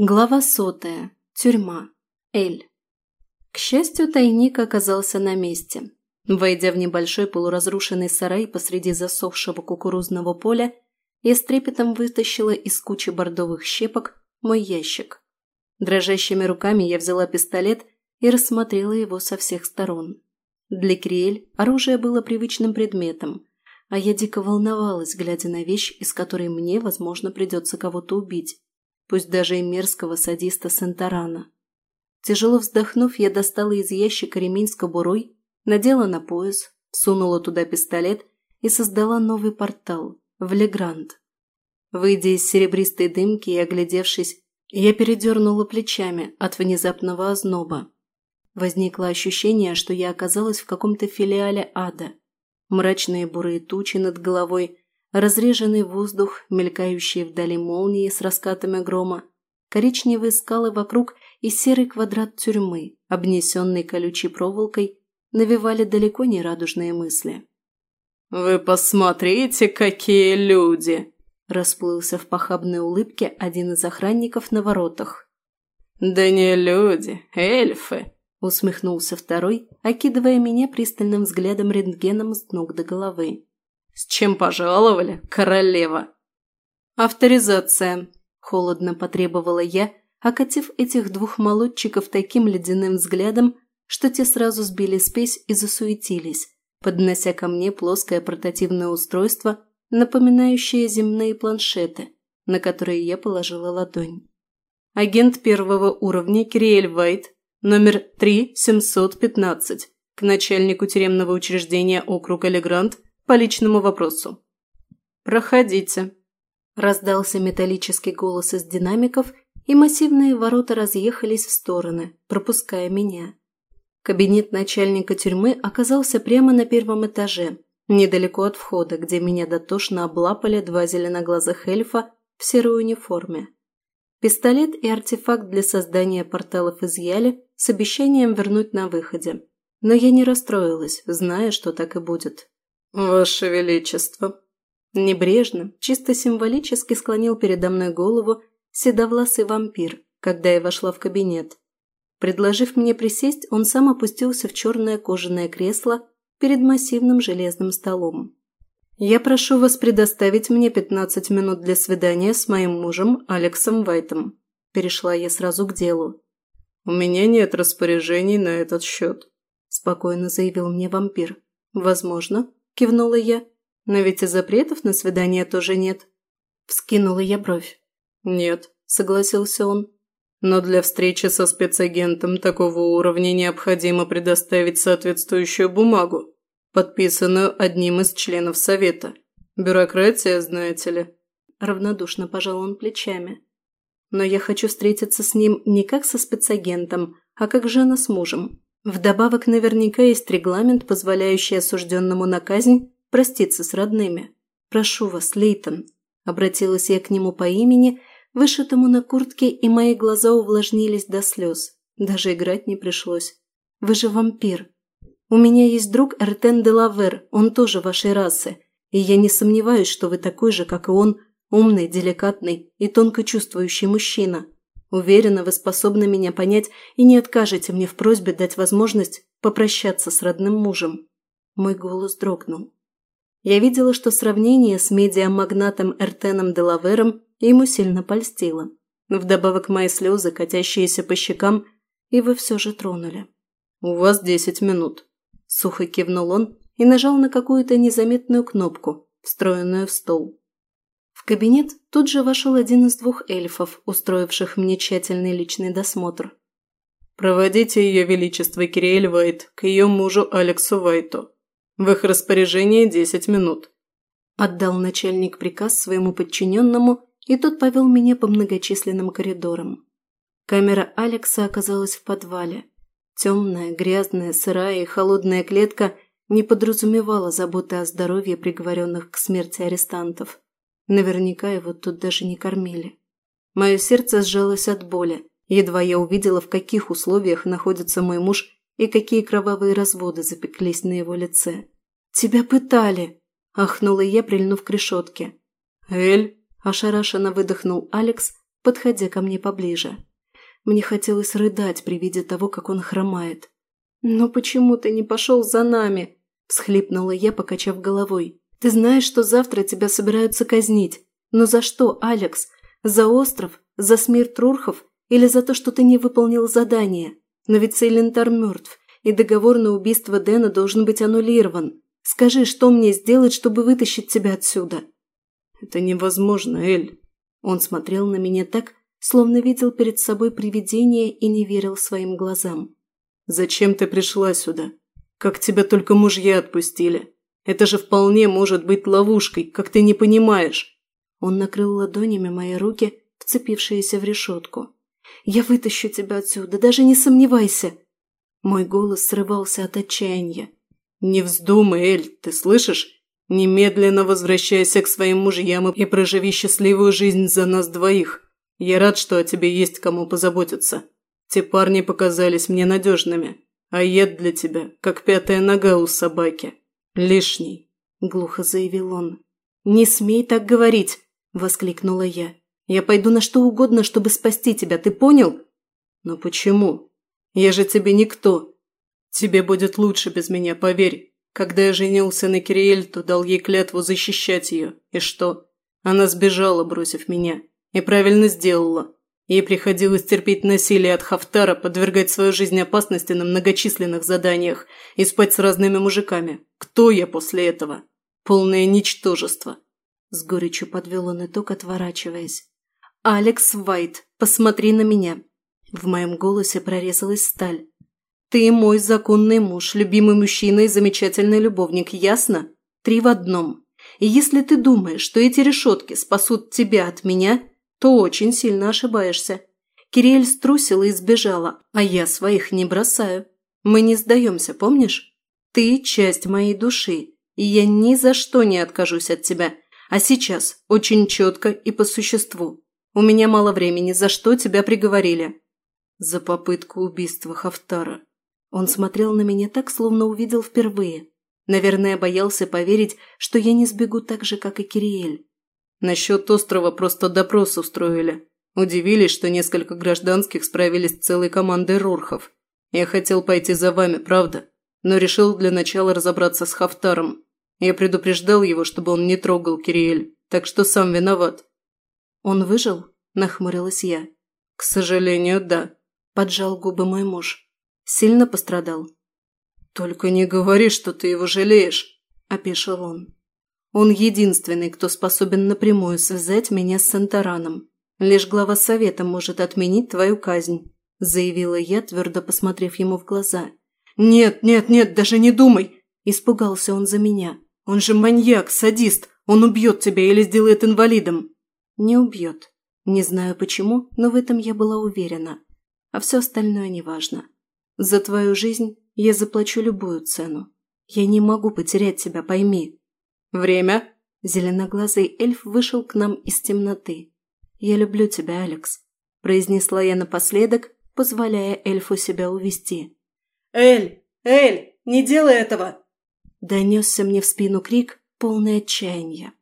Глава сотая. Тюрьма. Эль. К счастью, тайник оказался на месте. Войдя в небольшой полуразрушенный сарай посреди засохшего кукурузного поля, я с трепетом вытащила из кучи бордовых щепок мой ящик. Дрожащими руками я взяла пистолет и рассмотрела его со всех сторон. Для Криэль оружие было привычным предметом, а я дико волновалась, глядя на вещь, из которой мне, возможно, придется кого-то убить. пусть даже и мерзкого садиста Сентарана. Тяжело вздохнув, я достала из ящика ремень с кобурой, надела на пояс, сунула туда пистолет и создала новый портал в Легранд. Выйдя из серебристой дымки и оглядевшись, я передернула плечами от внезапного озноба. Возникло ощущение, что я оказалась в каком-то филиале ада. Мрачные бурые тучи над головой – разреженный воздух, мелькающие вдали молнии с раскатами грома, коричневые скалы вокруг и серый квадрат тюрьмы, обнесенный колючей проволокой, навевали далеко не радужные мысли. «Вы посмотрите, какие люди!» расплылся в похабной улыбке один из охранников на воротах. «Да не люди, эльфы!» усмехнулся второй, окидывая меня пристальным взглядом рентгеном с ног до головы. С чем пожаловали, королева?» «Авторизация», – холодно потребовала я, окатив этих двух молодчиков таким ледяным взглядом, что те сразу сбили спесь и засуетились, поднося ко мне плоское портативное устройство, напоминающее земные планшеты, на которые я положила ладонь. Агент первого уровня Кириэль Вайт, номер 3715, к начальнику тюремного учреждения округа Легрант по личному вопросу». «Проходите», – раздался металлический голос из динамиков, и массивные ворота разъехались в стороны, пропуская меня. Кабинет начальника тюрьмы оказался прямо на первом этаже, недалеко от входа, где меня дотошно облапали два зеленоглазых эльфа в серой униформе. Пистолет и артефакт для создания порталов изъяли с обещанием вернуть на выходе. Но я не расстроилась, зная, что так и будет. «Ваше Величество!» Небрежно, чисто символически склонил передо мной голову седовласый вампир, когда я вошла в кабинет. Предложив мне присесть, он сам опустился в черное кожаное кресло перед массивным железным столом. «Я прошу вас предоставить мне 15 минут для свидания с моим мужем Алексом Вайтом». Перешла я сразу к делу. «У меня нет распоряжений на этот счет», – спокойно заявил мне вампир. «Возможно, – кивнула я. «Но ведь и запретов на свидание тоже нет». Вскинула я бровь. «Нет», – согласился он. «Но для встречи со спецагентом такого уровня необходимо предоставить соответствующую бумагу, подписанную одним из членов Совета. Бюрократия, знаете ли». Равнодушно пожал он плечами. «Но я хочу встретиться с ним не как со спецагентом, а как жена с мужем. Вдобавок наверняка есть регламент, позволяющий осужденному на казнь проститься с родными. «Прошу вас, Лейтон», – обратилась я к нему по имени, вышитому на куртке, и мои глаза увлажнились до слез. Даже играть не пришлось. «Вы же вампир. У меня есть друг Эртен де Лавер, он тоже вашей расы, и я не сомневаюсь, что вы такой же, как и он, умный, Уверенно, вы способны меня понять и не откажете мне в просьбе дать возможность попрощаться с родным мужем. Мой голос дрогнул. Я видела, что сравнение с медиамагнатом Эртеном Делавером ему сильно польстило. Вдобавок мои слезы, катящиеся по щекам, и вы все же тронули. «У вас десять минут», – сухо кивнул он и нажал на какую-то незаметную кнопку, встроенную в стол кабинет тут же вошел один из двух эльфов, устроивших мне тщательный личный досмотр. «Проводите ее величество Кириэль Вайт к ее мужу Алексу Вайту. В их распоряжении десять минут». Отдал начальник приказ своему подчиненному, и тот повел меня по многочисленным коридорам. Камера Алекса оказалась в подвале. Темная, грязная, сырая и холодная клетка не подразумевала заботы о здоровье приговоренных к смерти арестантов – Наверняка его тут даже не кормили. Мое сердце сжалось от боли. Едва я увидела, в каких условиях находится мой муж и какие кровавые разводы запеклись на его лице. «Тебя пытали!» – ахнула я, прильнув к решетке. «Эль!» – ошарашенно выдохнул Алекс, подходя ко мне поближе. Мне хотелось рыдать при виде того, как он хромает. «Но почему Ты знаешь, что завтра тебя собираются казнить. Но за что, Алекс? За остров? За смерть Рурхов? Или за то, что ты не выполнил задание? Но ведь Сейлентар мертв, и договор на убийство Дэна должен быть аннулирован. Скажи, что мне сделать, чтобы вытащить тебя отсюда?» «Это невозможно, Эль». Он смотрел на меня так, словно видел перед собой привидение и не верил своим глазам. «Зачем ты пришла сюда? Как тебя только мужья отпустили? Это же вполне может быть ловушкой, как ты не понимаешь. Он накрыл ладонями мои руки, вцепившиеся в решетку. Я вытащу тебя отсюда, даже не сомневайся. Мой голос срывался от отчаяния. Не вздумай, Эль, ты слышишь? Немедленно возвращайся к своим мужьям и проживи счастливую жизнь за нас двоих. Я рад, что о тебе есть кому позаботиться. Те парни показались мне надежными, а яд для тебя, как пятая нога у собаки лишний», – глухо заявил он. «Не смей так говорить», – воскликнула я. «Я пойду на что угодно, чтобы спасти тебя, ты понял?» «Но почему? Я же тебе никто. Тебе будет лучше без меня, поверь. Когда я женился на Кириэль, то дал ей клятву защищать ее. И что? Она сбежала, бросив меня. И правильно сделала. Ей приходилось терпеть насилие от Хафтара, подвергать свою жизнь опасности на многочисленных заданиях и спать с разными мужиками. Кто я после этого? Полное ничтожество. С горечью подвел он итог, отворачиваясь. «Алекс Вайт, посмотри на меня!» В моем голосе прорезалась сталь. «Ты мой законный муж, любимый мужчина и замечательный любовник, ясно? Три в одном. И если ты думаешь, что эти решетки спасут тебя от меня, то очень сильно ошибаешься. Кириэль струсила и сбежала, а я своих не бросаю. Мы не сдаемся, помнишь? Ты – часть моей души, и я ни за что не откажусь от тебя. А сейчас очень четко и по существу. У меня мало времени, за что тебя приговорили?» «За попытку убийства Хафтара». Он смотрел на меня так, словно увидел впервые. Наверное, боялся поверить, что я не сбегу так же, как и Кириэль. Насчет острова просто допрос устроили. Удивились, что несколько гражданских справились с целой командой рурхов. Я хотел пойти за вами, правда, но решил для начала разобраться с Хафтаром. Я предупреждал его, чтобы он не трогал Кириэль, так что сам виноват». «Он выжил?» – нахмурилась я. «К сожалению, да», – поджал губы мой муж. «Сильно пострадал?» «Только не говори, что ты его жалеешь», – опешил он. «Он единственный, кто способен напрямую связать меня с Сантараном. Лишь глава совета может отменить твою казнь», – заявила я, твердо посмотрев ему в глаза. «Нет, нет, нет, даже не думай!» – испугался он за меня. Он же маньяк, садист. Он убьет тебя или сделает инвалидом. Не убьет. Не знаю почему, но в этом я была уверена. А все остальное неважно. За твою жизнь я заплачу любую цену. Я не «Время?» Зеленоглазый эльф вышел к нам из темноты. «Я люблю тебя, Алекс», – произнесла я напоследок, позволяя эльфу себя увести. «Эль! Эль! Не делай этого!» Донесся мне в спину крик, полный отчаяния.